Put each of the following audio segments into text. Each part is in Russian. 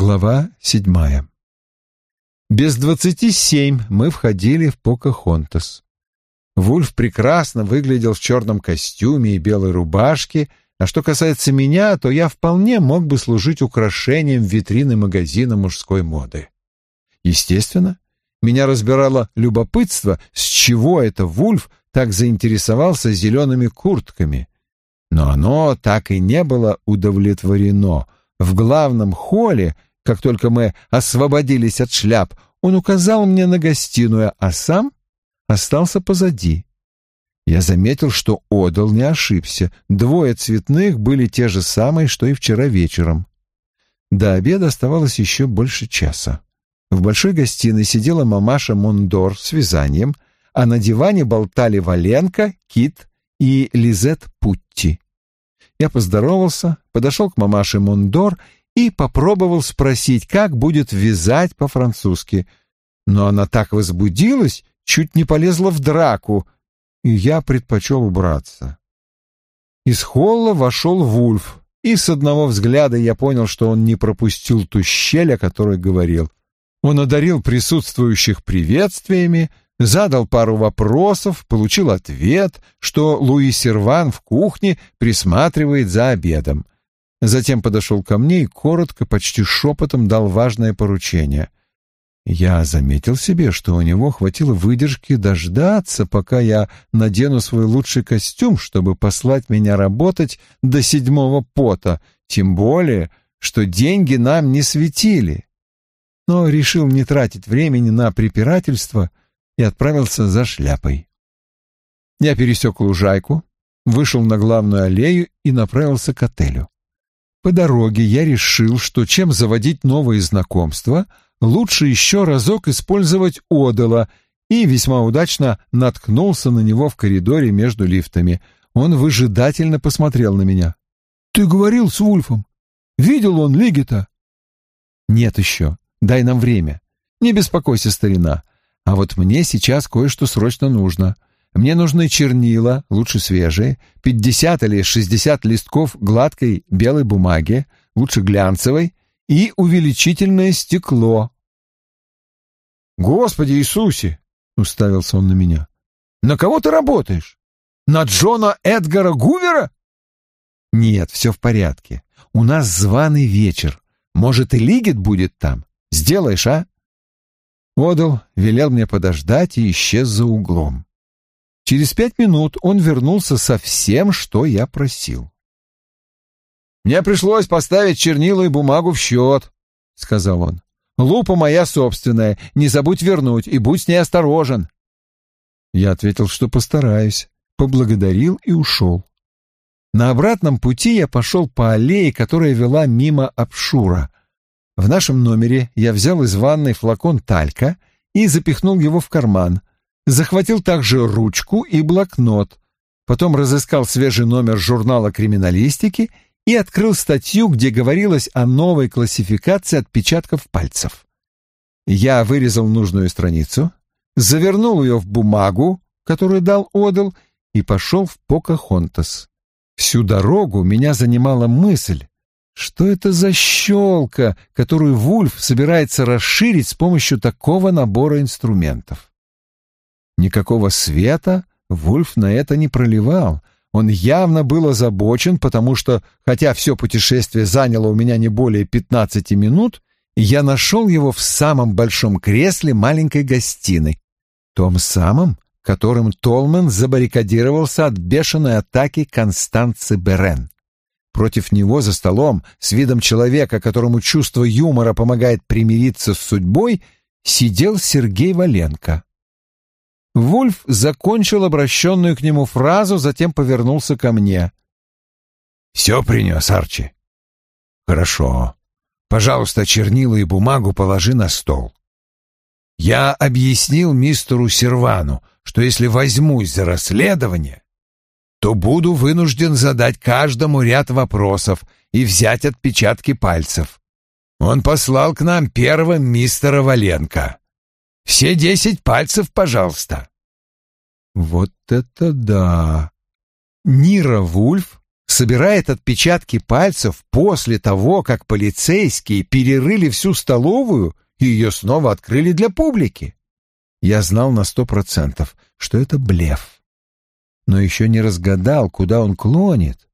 Глава седьмая. Без двадцати семь мы входили в Покахонтас. Вульф прекрасно выглядел в черном костюме и белой рубашке, а что касается меня, то я вполне мог бы служить украшением витрины магазина мужской моды. Естественно, меня разбирало любопытство, с чего это Вульф так заинтересовался зелеными куртками. Но оно так и не было удовлетворено. В главном холле — как только мы освободились от шляп, он указал мне на гостиную, а сам остался позади. Я заметил, что Одал не ошибся. Двое цветных были те же самые, что и вчера вечером. До обеда оставалось еще больше часа. В большой гостиной сидела мамаша Мондор с вязанием, а на диване болтали Валенка, Кит и Лизет Путти. Я поздоровался, подошел к мамаше Мондор и попробовал спросить, как будет вязать по-французски. Но она так возбудилась, чуть не полезла в драку, и я предпочел убраться. Из холла вошел Вульф, и с одного взгляда я понял, что он не пропустил ту щель, о которой говорил. Он одарил присутствующих приветствиями, задал пару вопросов, получил ответ, что Луи Серван в кухне присматривает за обедом — Затем подошел ко мне и коротко, почти шепотом дал важное поручение. Я заметил себе, что у него хватило выдержки дождаться, пока я надену свой лучший костюм, чтобы послать меня работать до седьмого пота, тем более, что деньги нам не светили. Но решил не тратить времени на препирательство и отправился за шляпой. Я пересек лужайку, вышел на главную аллею и направился к отелю. По дороге я решил, что чем заводить новые знакомства, лучше еще разок использовать Одела, и весьма удачно наткнулся на него в коридоре между лифтами. Он выжидательно посмотрел на меня. «Ты говорил с Вульфом? Видел он Лигита?» «Нет еще. Дай нам время. Не беспокойся, старина. А вот мне сейчас кое-что срочно нужно. Мне нужны чернила, лучше свежие, 50 или 60 листков гладкой белой бумаги, лучше глянцевой, и увеличительное стекло. «Господи Иисусе!» — уставился он на меня. «На кого ты работаешь? На Джона Эдгара Гувера?» «Нет, все в порядке. У нас званый вечер. Может, и Лигит будет там. Сделаешь, а?» Одал велел мне подождать и исчез за углом. Через пять минут он вернулся со всем, что я просил. «Мне пришлось поставить чернила и бумагу в счет», — сказал он. «Лупа моя собственная, не забудь вернуть и будь с ней осторожен». Я ответил, что постараюсь, поблагодарил и ушел. На обратном пути я пошел по аллее, которая вела мимо обшура. В нашем номере я взял из ванной флакон талька и запихнул его в карман, захватил также ручку и блокнот, потом разыскал свежий номер журнала криминалистики и открыл статью, где говорилось о новой классификации отпечатков пальцев. Я вырезал нужную страницу, завернул ее в бумагу, которую дал Одел, и пошел в Покахонтас. Всю дорогу меня занимала мысль, что это за щелка, которую Вульф собирается расширить с помощью такого набора инструментов. Никакого света Вульф на это не проливал. Он явно был озабочен, потому что, хотя все путешествие заняло у меня не более пятнадцати минут, я нашел его в самом большом кресле маленькой гостиной, том самом, которым Толмен забаррикадировался от бешеной атаки Констанцы Берен. Против него за столом, с видом человека, которому чувство юмора помогает примириться с судьбой, сидел Сергей Валенко. Вульф закончил обращенную к нему фразу, затем повернулся ко мне. «Все принес, Арчи?» «Хорошо. Пожалуйста, чернила и бумагу положи на стол. Я объяснил мистеру Сервану, что если возьмусь за расследование, то буду вынужден задать каждому ряд вопросов и взять отпечатки пальцев. Он послал к нам первым мистера Валенко. Все десять пальцев, пожалуйста. Вот это да! Нира Вульф собирает отпечатки пальцев после того, как полицейские перерыли всю столовую и ее снова открыли для публики. Я знал на сто процентов, что это блеф. Но еще не разгадал, куда он клонит,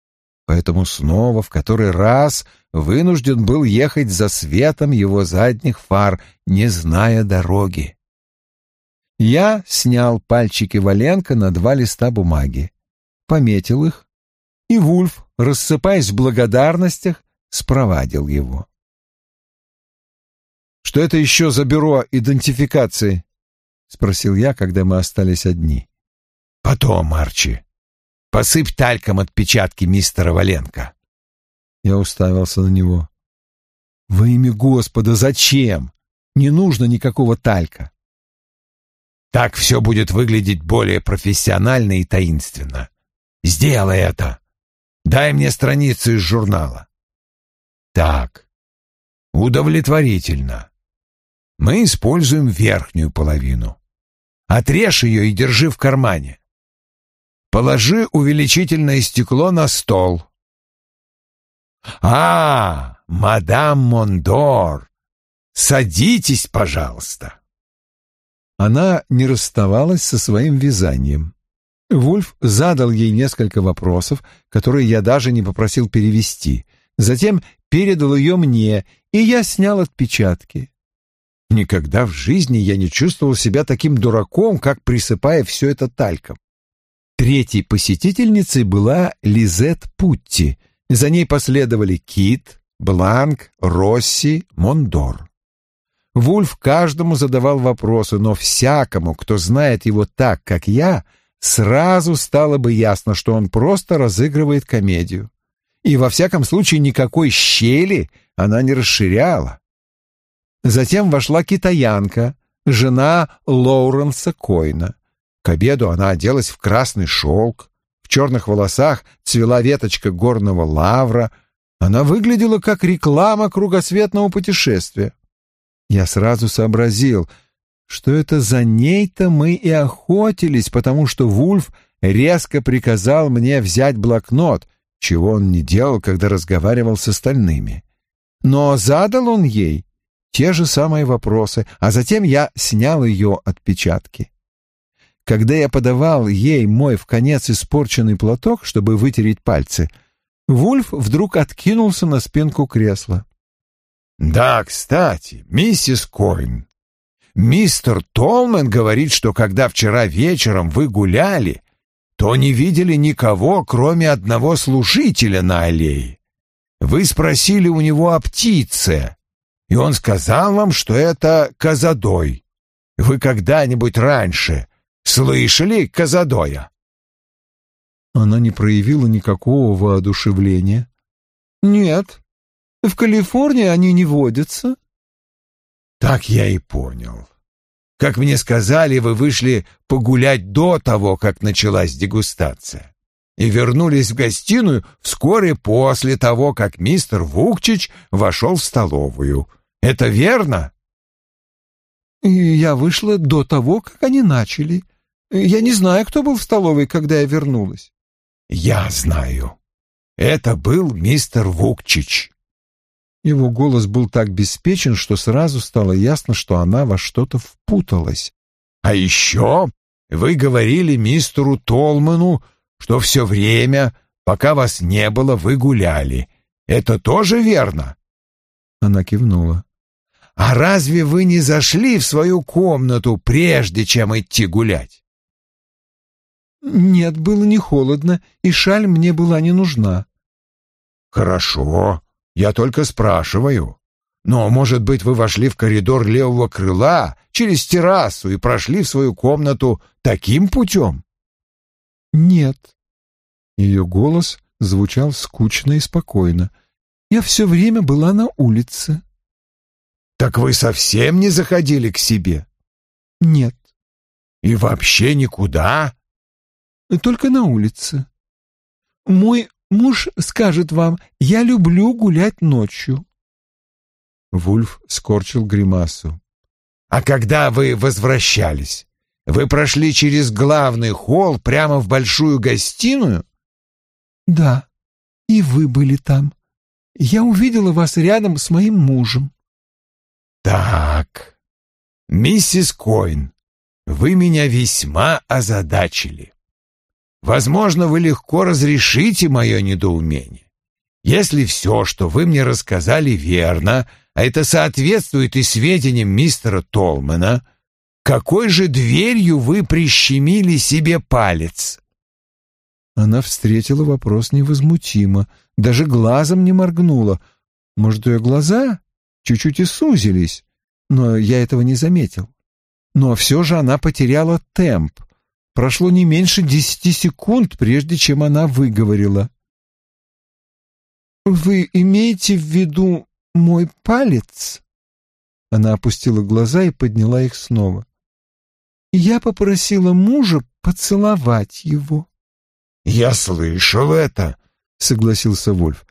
поэтому снова в который раз вынужден был ехать за светом его задних фар, не зная дороги. Я снял пальчики Валенко на два листа бумаги, пометил их, и Вульф, рассыпаясь в благодарностях, спровадил его. «Что это еще за бюро идентификации?» — спросил я, когда мы остались одни. «Потом, Арчи. Посыпь тальком отпечатки мистера Валенко». Я уставился на него. «Во имя Господа, зачем? Не нужно никакого талька». «Так все будет выглядеть более профессионально и таинственно. Сделай это. Дай мне страницу из журнала». «Так, удовлетворительно. Мы используем верхнюю половину. Отрежь ее и держи в кармане. Положи увеличительное стекло на стол. А, мадам Мондор, садитесь, пожалуйста. Она не расставалась со своим вязанием. Вульф задал ей несколько вопросов, которые я даже не попросил перевести. Затем передал ее мне, и я снял отпечатки. Никогда в жизни я не чувствовал себя таким дураком, как присыпая все это тальком. Третьей посетительницей была Лизет Путти. За ней последовали Кит, Бланк, Росси, Мондор. Вульф каждому задавал вопросы, но всякому, кто знает его так, как я, сразу стало бы ясно, что он просто разыгрывает комедию. И во всяком случае никакой щели она не расширяла. Затем вошла китаянка, жена Лоуренса Койна. К обеду она оделась в красный шелк, в черных волосах цвела веточка горного лавра. Она выглядела как реклама кругосветного путешествия. Я сразу сообразил, что это за ней-то мы и охотились, потому что Вульф резко приказал мне взять блокнот, чего он не делал, когда разговаривал с остальными. Но задал он ей те же самые вопросы, а затем я снял ее отпечатки. Когда я подавал ей мой в конец испорченный платок, чтобы вытереть пальцы, Вульф вдруг откинулся на спинку кресла. «Да, кстати, миссис Койн, мистер Толмен говорит, что когда вчера вечером вы гуляли, то не видели никого, кроме одного служителя на аллее. Вы спросили у него о птице, и он сказал вам, что это Казадой. Вы когда-нибудь раньше слышали Казадоя?» Она не проявила никакого воодушевления. «Нет, в Калифорнии они не водятся». «Так я и понял. Как мне сказали, вы вышли погулять до того, как началась дегустация и вернулись в гостиную вскоре после того, как мистер Вукчич вошел в столовую. Это верно? И я вышла до того, как они начали. Я не знаю, кто был в столовой, когда я вернулась. Я знаю. Это был мистер Вукчич. Его голос был так беспечен, что сразу стало ясно, что она во что-то впуталась. А еще вы говорили мистеру Толману, что все время, пока вас не было, вы гуляли. Это тоже верно?» Она кивнула. «А разве вы не зашли в свою комнату, прежде чем идти гулять?» «Нет, было не холодно, и шаль мне была не нужна». «Хорошо, я только спрашиваю. Но, может быть, вы вошли в коридор левого крыла через террасу и прошли в свою комнату таким путем?» «Нет». Ее голос звучал скучно и спокойно. «Я все время была на улице». «Так вы совсем не заходили к себе?» «Нет». «И вообще никуда?» «Только на улице. Мой муж скажет вам, я люблю гулять ночью». Вульф скорчил гримасу. «А когда вы возвращались? Вы прошли через главный холл прямо в большую гостиную? Да. и вы были там. Я увидела вас рядом с моим мужем». «Так, миссис Койн, вы меня весьма озадачили. Возможно, вы легко разрешите мое недоумение. Если все, что вы мне рассказали, верно, а это соответствует и сведениям мистера Толмана, какой же дверью вы прищемили себе палец?» Она встретила вопрос невозмутимо, даже глазом не моргнула. Может, ее глаза чуть-чуть и сузились, но я этого не заметил. Но все же она потеряла темп. Прошло не меньше десяти секунд, прежде чем она выговорила. «Вы имеете в виду мой палец?» Она опустила глаза и подняла их снова. «Я попросила мужа поцеловать его». «Я слышал это», — согласился Вольф.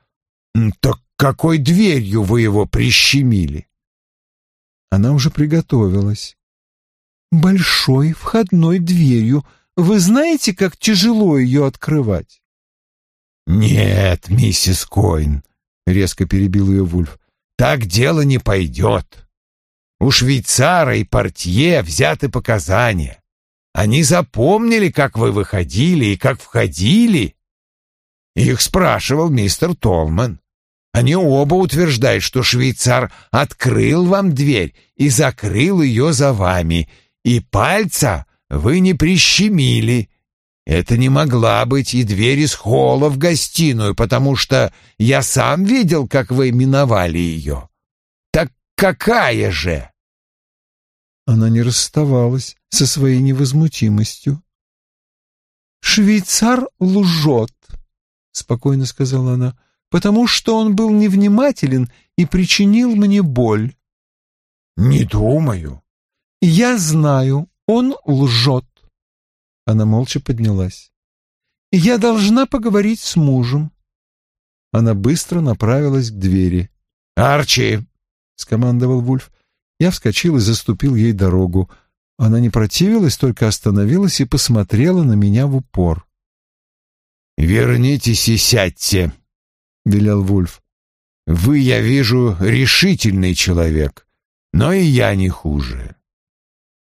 «Так какой дверью вы его прищемили?» Она уже приготовилась. «Большой входной дверью. Вы знаете, как тяжело ее открывать?» «Нет, миссис Койн», — резко перебил ее Вульф, — «так дело не пойдет. У швейцара и портье взяты показания. Они запомнили, как вы выходили и как входили. Их спрашивал мистер Толман. Они оба утверждают, что швейцар открыл вам дверь и закрыл ее за вами, и пальца вы не прищемили. Это не могла быть и дверь из холла в гостиную, потому что я сам видел, как вы миновали ее. Так какая же? Она не расставалась со своей невозмутимостью. «Швейцар лжет», — спокойно сказала она, — «потому что он был невнимателен и причинил мне боль». «Не думаю». «Я знаю, он лжет». Она молча поднялась. «Я должна поговорить с мужем». Она быстро направилась к двери. «Арчи!» — скомандовал Вульф. Я вскочил и заступил ей дорогу. Она не противилась, только остановилась и посмотрела на меня в упор. «Вернитесь и сядьте», — велел Вульф. «Вы, я вижу, решительный человек, но и я не хуже.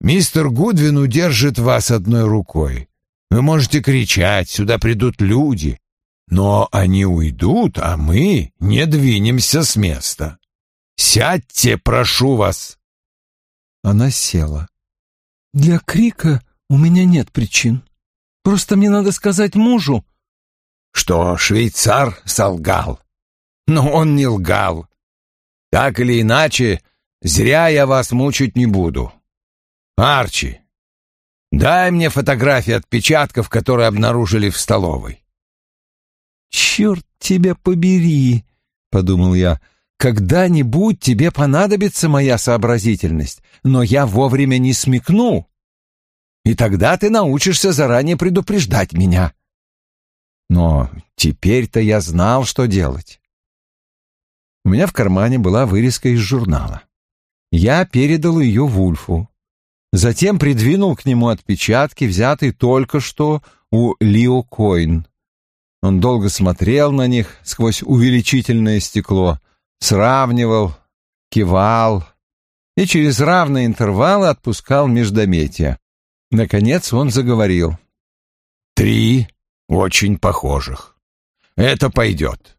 Мистер Гудвин удержит вас одной рукой. Вы можете кричать, сюда придут люди, но они уйдут, а мы не двинемся с места. Сядьте, прошу вас!» Она села. «Для крика у меня нет причин. Просто мне надо сказать мужу...» «Что швейцар солгал. Но он не лгал. Так или иначе, зря я вас мучить не буду. Арчи, дай мне фотографии отпечатков, которые обнаружили в столовой». «Черт тебя побери!» — подумал я. Когда-нибудь тебе понадобится моя сообразительность, но я вовремя не смекну. И тогда ты научишься заранее предупреждать меня. Но теперь-то я знал, что делать. У меня в кармане была вырезка из журнала. Я передал ее Вульфу. Затем придвинул к нему отпечатки, взятые только что у Лио Койн. Он долго смотрел на них сквозь увеличительное стекло — сравнивал, кивал и через равные интервалы отпускал междометия. Наконец он заговорил. «Три очень похожих. Это пойдет.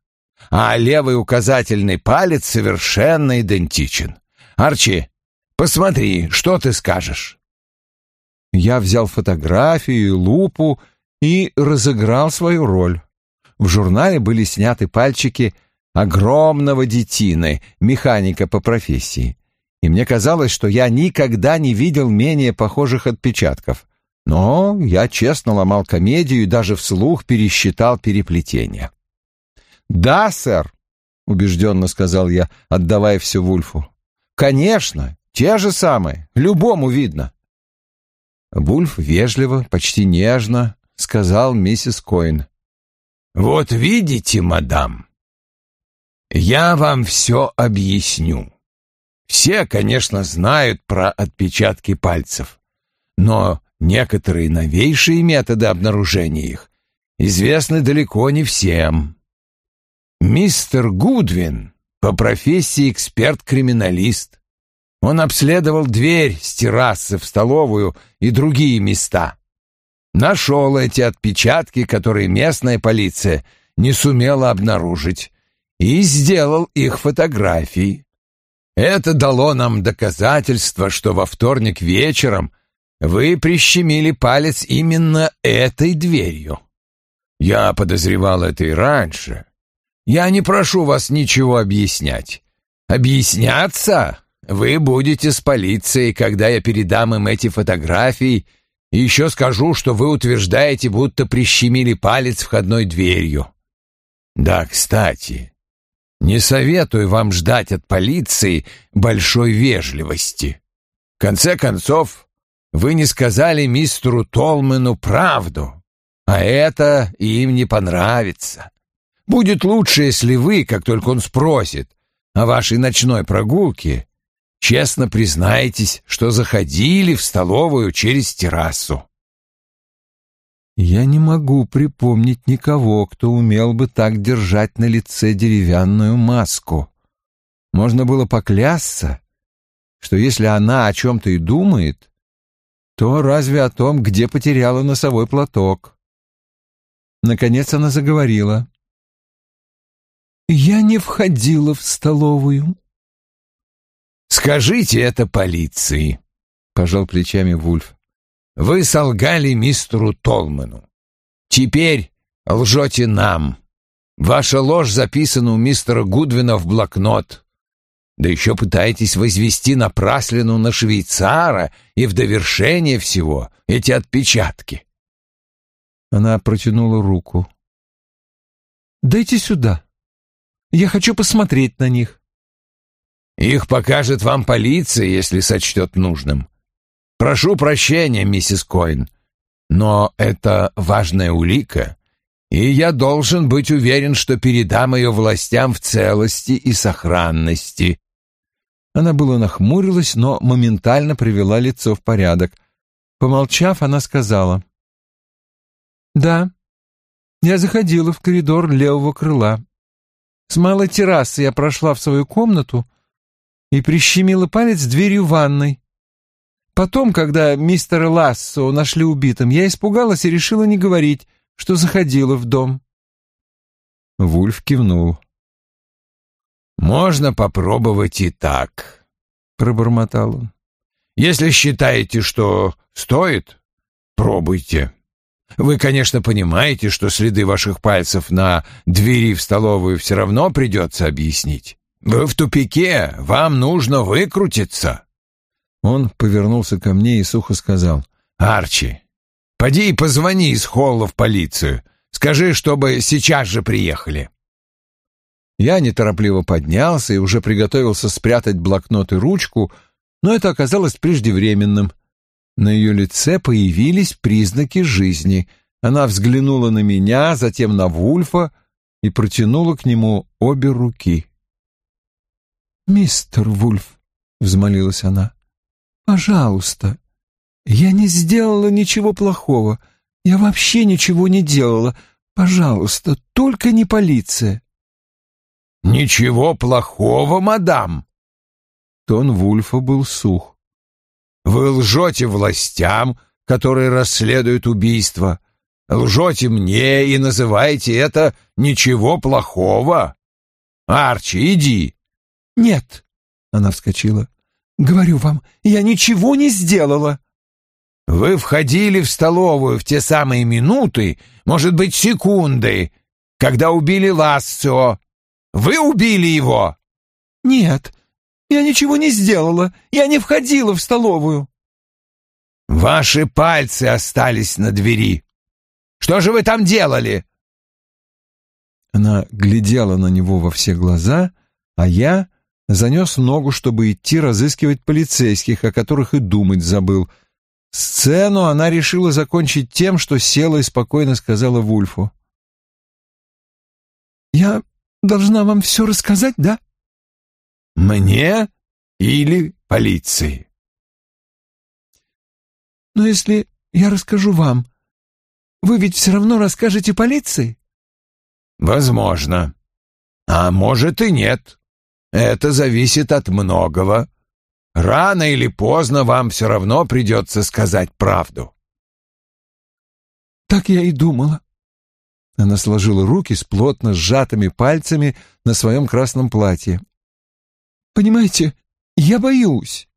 А левый указательный палец совершенно идентичен. Арчи, посмотри, что ты скажешь?» Я взял фотографию и лупу и разыграл свою роль. В журнале были сняты пальчики огромного детины, механика по профессии. И мне казалось, что я никогда не видел менее похожих отпечатков. Но я честно ломал комедию и даже вслух пересчитал переплетения. «Да, сэр», — убежденно сказал я, отдавая все Вульфу. «Конечно, те же самые, любому видно». Вульф вежливо, почти нежно сказал миссис Коин. «Вот видите, мадам, я вам все объясню. Все, конечно, знают про отпечатки пальцев, но некоторые новейшие методы обнаружения их известны далеко не всем. Мистер Гудвин по профессии эксперт-криминалист. Он обследовал дверь с террасы в столовую и другие места. Нашел эти отпечатки, которые местная полиция не сумела обнаружить, и сделал их фотографии. Это дало нам доказательство, что во вторник вечером вы прищемили палец именно этой дверью. Я подозревал это и раньше. Я не прошу вас ничего объяснять. Объясняться вы будете с полицией, когда я передам им эти фотографии, и еще скажу, что вы утверждаете, будто прищемили палец входной дверью. Да, кстати, не советую вам ждать от полиции большой вежливости. В конце концов, вы не сказали мистеру Толмену правду, а это им не понравится. Будет лучше, если вы, как только он спросит о вашей ночной прогулке, честно признаетесь, что заходили в столовую через террасу. Я не могу припомнить никого, кто умел бы так держать на лице деревянную маску. Можно было поклясться, что если она о чем-то и думает, то разве о том, где потеряла носовой платок. Наконец она заговорила. «Я не входила в столовую». «Скажите это полиции», — пожал плечами Вульф. Вы солгали мистеру Толману. Теперь лжете нам. Ваша ложь записана у мистера Гудвина в блокнот. Да еще пытаетесь возвести напраслину на швейцара и в довершение всего эти отпечатки. Она протянула руку. «Дайте сюда. Я хочу посмотреть на них». «Их покажет вам полиция, если сочтет нужным. Прошу прощения, миссис Коин, но это важная улика, и я должен быть уверен, что передам ее властям в целости и сохранности». Она было нахмурилась, но моментально привела лицо в порядок. Помолчав, она сказала. «Да, я заходила в коридор левого крыла. С малой террасы я прошла в свою комнату и прищемила палец дверью ванной. Потом, когда мистера Лассо нашли убитым, я испугалась и решила не говорить, что заходила в дом. Вульф кивнул. «Можно попробовать и так», — пробормотал он. «Если считаете, что стоит, пробуйте. Вы, конечно, понимаете, что следы ваших пальцев на двери в столовую все равно придется объяснить. Вы в тупике, вам нужно выкрутиться». Он повернулся ко мне и сухо сказал. «Арчи, поди и позвони из холла в полицию. Скажи, чтобы сейчас же приехали». Я неторопливо поднялся и уже приготовился спрятать блокнот и ручку, но это оказалось преждевременным. На ее лице появились признаки жизни. Она взглянула на меня, затем на Вульфа и протянула к нему обе руки. «Мистер Вульф», — взмолилась она, Пожалуйста. Я не сделала ничего плохого. Я вообще ничего не делала. Пожалуйста, только не полиция. Ничего плохого, мадам. Тон Вульфа был сух. Вы лжете властям, которые расследуют убийство. Лжете мне и называете это ничего плохого. Арчи, иди. Нет, она вскочила. Говорю вам, я ничего не сделала. Вы входили в столовую в те самые минуты, может быть, секунды, когда убили Лассо. Вы убили его? Нет, я ничего не сделала. Я не входила в столовую. Ваши пальцы остались на двери. Что же вы там делали? Она глядела на него во все глаза, а я занес ногу, чтобы идти разыскивать полицейских, о которых и думать забыл. Сцену она решила закончить тем, что села и спокойно сказала Вульфу. «Я должна вам все рассказать, да?» «Мне или полиции?» «Но если я расскажу вам, вы ведь все равно расскажете полиции?» «Возможно. А может и нет. Это зависит от многого. Рано или поздно вам все равно придется сказать правду. Так я и думала. Она сложила руки с плотно сжатыми пальцами на своем красном платье. Понимаете, я боюсь.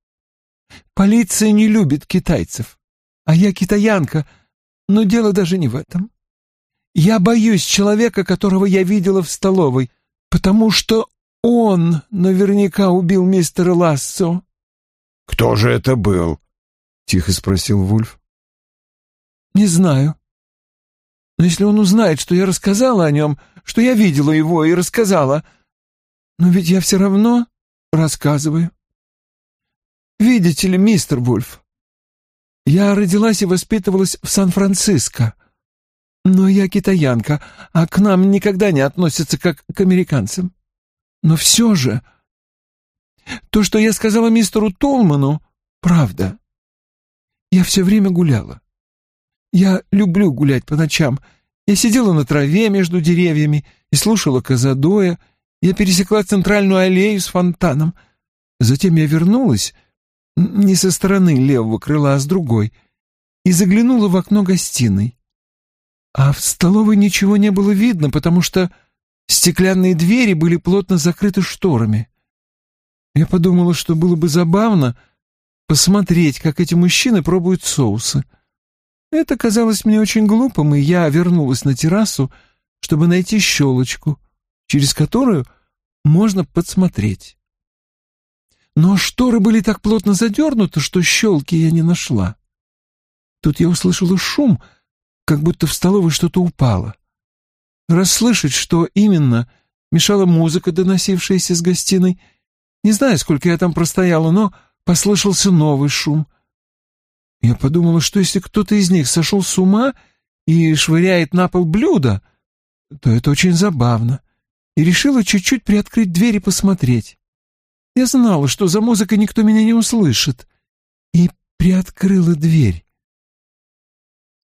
Полиция не любит китайцев, а я китаянка, но дело даже не в этом. Я боюсь человека, которого я видела в столовой, потому что он наверняка убил мистера Лассо. Кто же это был? тихо спросил Вульф. Не знаю. Но если он узнает, что я рассказала о нем, что я видела его и рассказала, но ведь я все равно рассказываю. Видите ли, мистер Вульф, я родилась и воспитывалась в Сан-Франциско, но я китаянка, а к нам никогда не относятся как к американцам. Но все же... То, что я сказала мистеру Толману, правда. Я все время гуляла. Я люблю гулять по ночам. Я сидела на траве между деревьями и слушала Казадоя. Я пересекла центральную аллею с фонтаном. Затем я вернулась, не со стороны левого крыла, а с другой, и заглянула в окно гостиной. А в столовой ничего не было видно, потому что стеклянные двери были плотно закрыты шторами. Я подумала, что было бы забавно посмотреть, как эти мужчины пробуют соусы. Это казалось мне очень глупым, и я вернулась на террасу, чтобы найти щелочку, через которую можно подсмотреть. Но шторы были так плотно задернуты, что щелки я не нашла. Тут я услышала шум, как будто в столовой что-то упало. Расслышать, что именно, мешала музыка, доносившаяся из гостиной. Не знаю, сколько я там простояла, но послышался новый шум. Я подумала, что если кто-то из них сошел с ума и швыряет на пол блюдо, то это очень забавно, и решила чуть-чуть приоткрыть дверь и посмотреть. Я знала, что за музыкой никто меня не услышит, и приоткрыла дверь.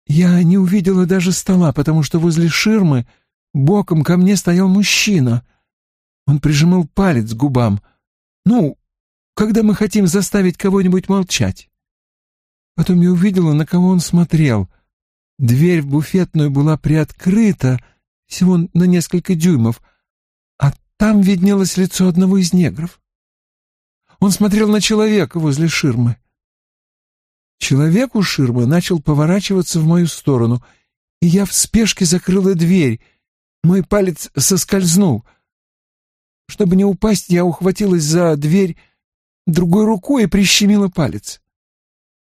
Я не увидела даже стола, потому что возле ширмы боком ко мне стоял мужчина. Он прижимал палец к губам. Ну, когда мы хотим заставить кого-нибудь молчать. Потом я увидела, на кого он смотрел. Дверь в буфетную была приоткрыта всего на несколько дюймов, а там виднелось лицо одного из негров. Он смотрел на человека возле ширмы. Человек у ширмы начал поворачиваться в мою сторону, и я в спешке закрыла дверь. Мой палец соскользнул. Чтобы не упасть, я ухватилась за дверь другой рукой и прищемила палец.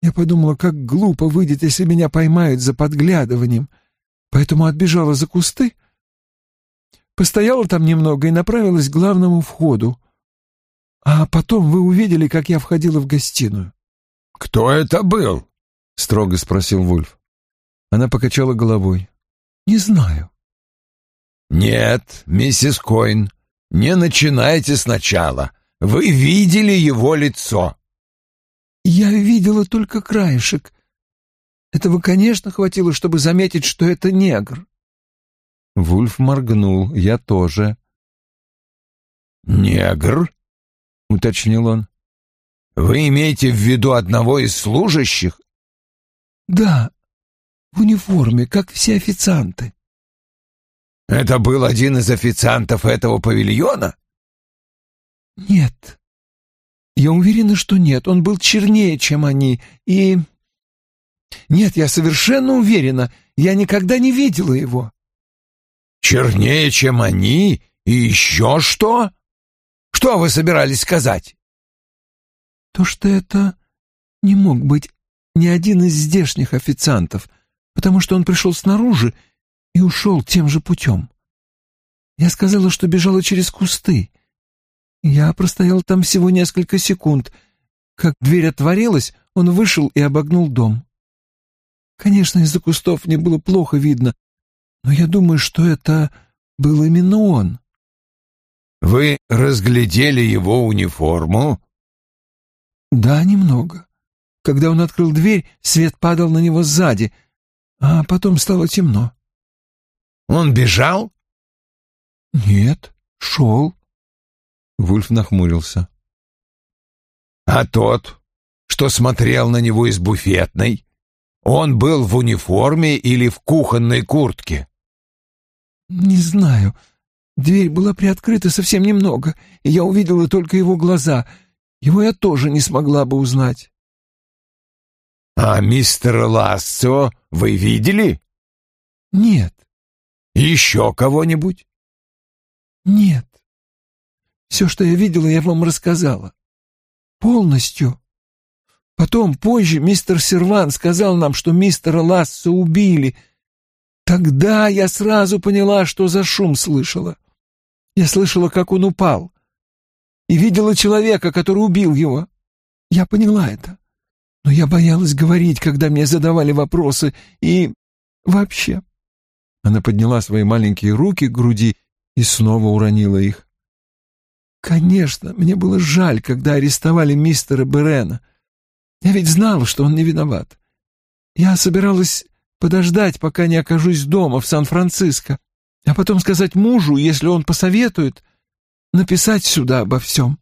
Я подумала, как глупо выйдет, если меня поймают за подглядыванием, поэтому отбежала за кусты, постояла там немного и направилась к главному входу. А потом вы увидели, как я входила в гостиную. «Кто это был?» — строго спросил Вульф. Она покачала головой. «Не знаю». «Нет, миссис Койн, не начинайте сначала. Вы видели его лицо». «Я видела только краешек. Этого, конечно, хватило, чтобы заметить, что это негр». Вульф моргнул, я тоже. «Негр?» — уточнил он. «Вы имеете в виду одного из служащих?» «Да, в униформе, как все официанты». «Это был один из официантов этого павильона?» «Нет. Я уверена, что нет. Он был чернее, чем они, и...» «Нет, я совершенно уверена. Я никогда не видела его». «Чернее, чем они? И еще что?» Что вы собирались сказать?» «То, что это не мог быть ни один из здешних официантов, потому что он пришел снаружи и ушел тем же путем. Я сказала, что бежала через кусты. Я простоял там всего несколько секунд. Как дверь отворилась, он вышел и обогнул дом. Конечно, из-за кустов мне было плохо видно, но я думаю, что это был именно он. Вы разглядели его униформу? Да, немного. Когда он открыл дверь, свет падал на него сзади, а потом стало темно. Он бежал? Нет, «Шел». Вульф нахмурился. «А тот, что смотрел на него из буфетной, он был в униформе или в кухонной куртке?» «Не знаю. Дверь была приоткрыта совсем немного, и я увидела только его глаза. Его я тоже не смогла бы узнать». «А мистера Лассо вы видели?» «Нет». «Еще кого-нибудь?» «Нет. Все, что я видела, я вам рассказала. Полностью. Потом, позже, мистер Серван сказал нам, что мистера Лассо убили. Тогда я сразу поняла, что за шум слышала. Я слышала, как он упал. И видела человека, который убил его. Я поняла это. Но я боялась говорить, когда мне задавали вопросы. И вообще... Она подняла свои маленькие руки к груди и снова уронила их. Конечно, мне было жаль, когда арестовали мистера Берена. Я ведь знала, что он не виноват. Я собиралась подождать, пока не окажусь дома в Сан-Франциско, а потом сказать мужу, если он посоветует, написать сюда обо всем.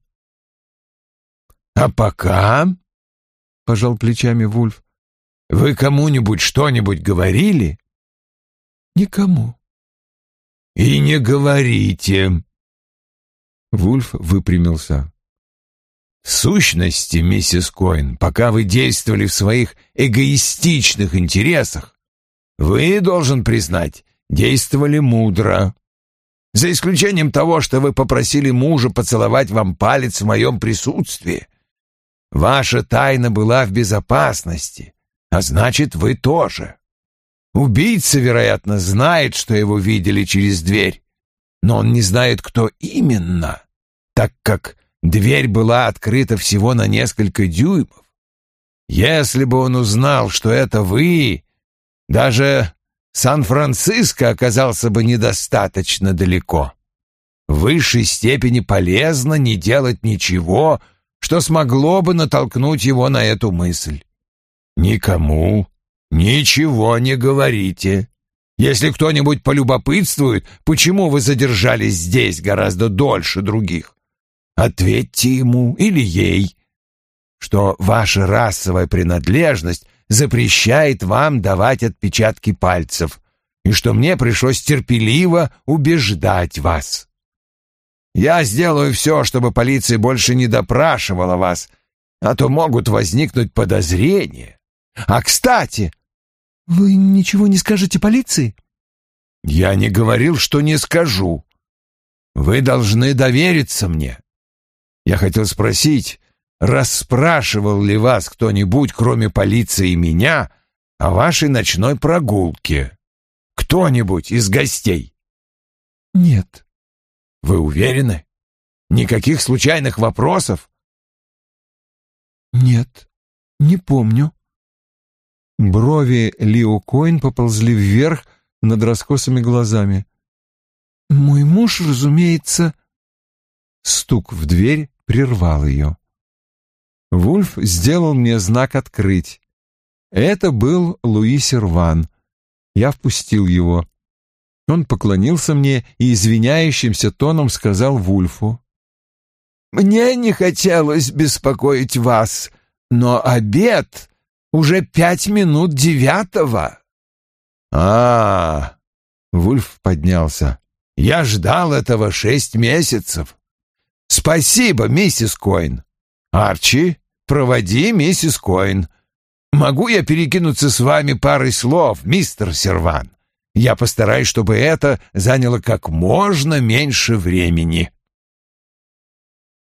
— А пока, — пожал плечами Вульф, — вы кому-нибудь что-нибудь говорили? — Никому. — И не говорите, Вульф выпрямился. В сущности, миссис Коин, пока вы действовали в своих эгоистичных интересах, вы, должен признать, действовали мудро. За исключением того, что вы попросили мужа поцеловать вам палец в моем присутствии. Ваша тайна была в безопасности, а значит, вы тоже. Убийца, вероятно, знает, что его видели через дверь но он не знает, кто именно, так как дверь была открыта всего на несколько дюймов. Если бы он узнал, что это вы, даже Сан-Франциско оказался бы недостаточно далеко. В высшей степени полезно не делать ничего, что смогло бы натолкнуть его на эту мысль. Никому ничего не говорите. Если кто-нибудь полюбопытствует, почему вы задержались здесь гораздо дольше других, ответьте ему или ей, что ваша расовая принадлежность запрещает вам давать отпечатки пальцев, и что мне пришлось терпеливо убеждать вас. Я сделаю все, чтобы полиция больше не допрашивала вас, а то могут возникнуть подозрения. А, кстати, «Вы ничего не скажете полиции?» «Я не говорил, что не скажу. Вы должны довериться мне. Я хотел спросить, расспрашивал ли вас кто-нибудь, кроме полиции и меня, о вашей ночной прогулке? Кто-нибудь из гостей?» «Нет». «Вы уверены? Никаких случайных вопросов?» «Нет, не помню». Брови Лио Коин поползли вверх над раскосыми глазами. «Мой муж, разумеется...» Стук в дверь прервал ее. Вульф сделал мне знак «Открыть». Это был Луи Серван. Я впустил его. Он поклонился мне и извиняющимся тоном сказал Вульфу. «Мне не хотелось беспокоить вас, но обед уже пять минут девятого. А, -а, -а Вульф поднялся. Я ждал этого шесть месяцев. Спасибо, миссис Коин. Арчи, проводи миссис Коин. Могу я перекинуться с вами парой слов, мистер Серван? Я постараюсь, чтобы это заняло как можно меньше времени.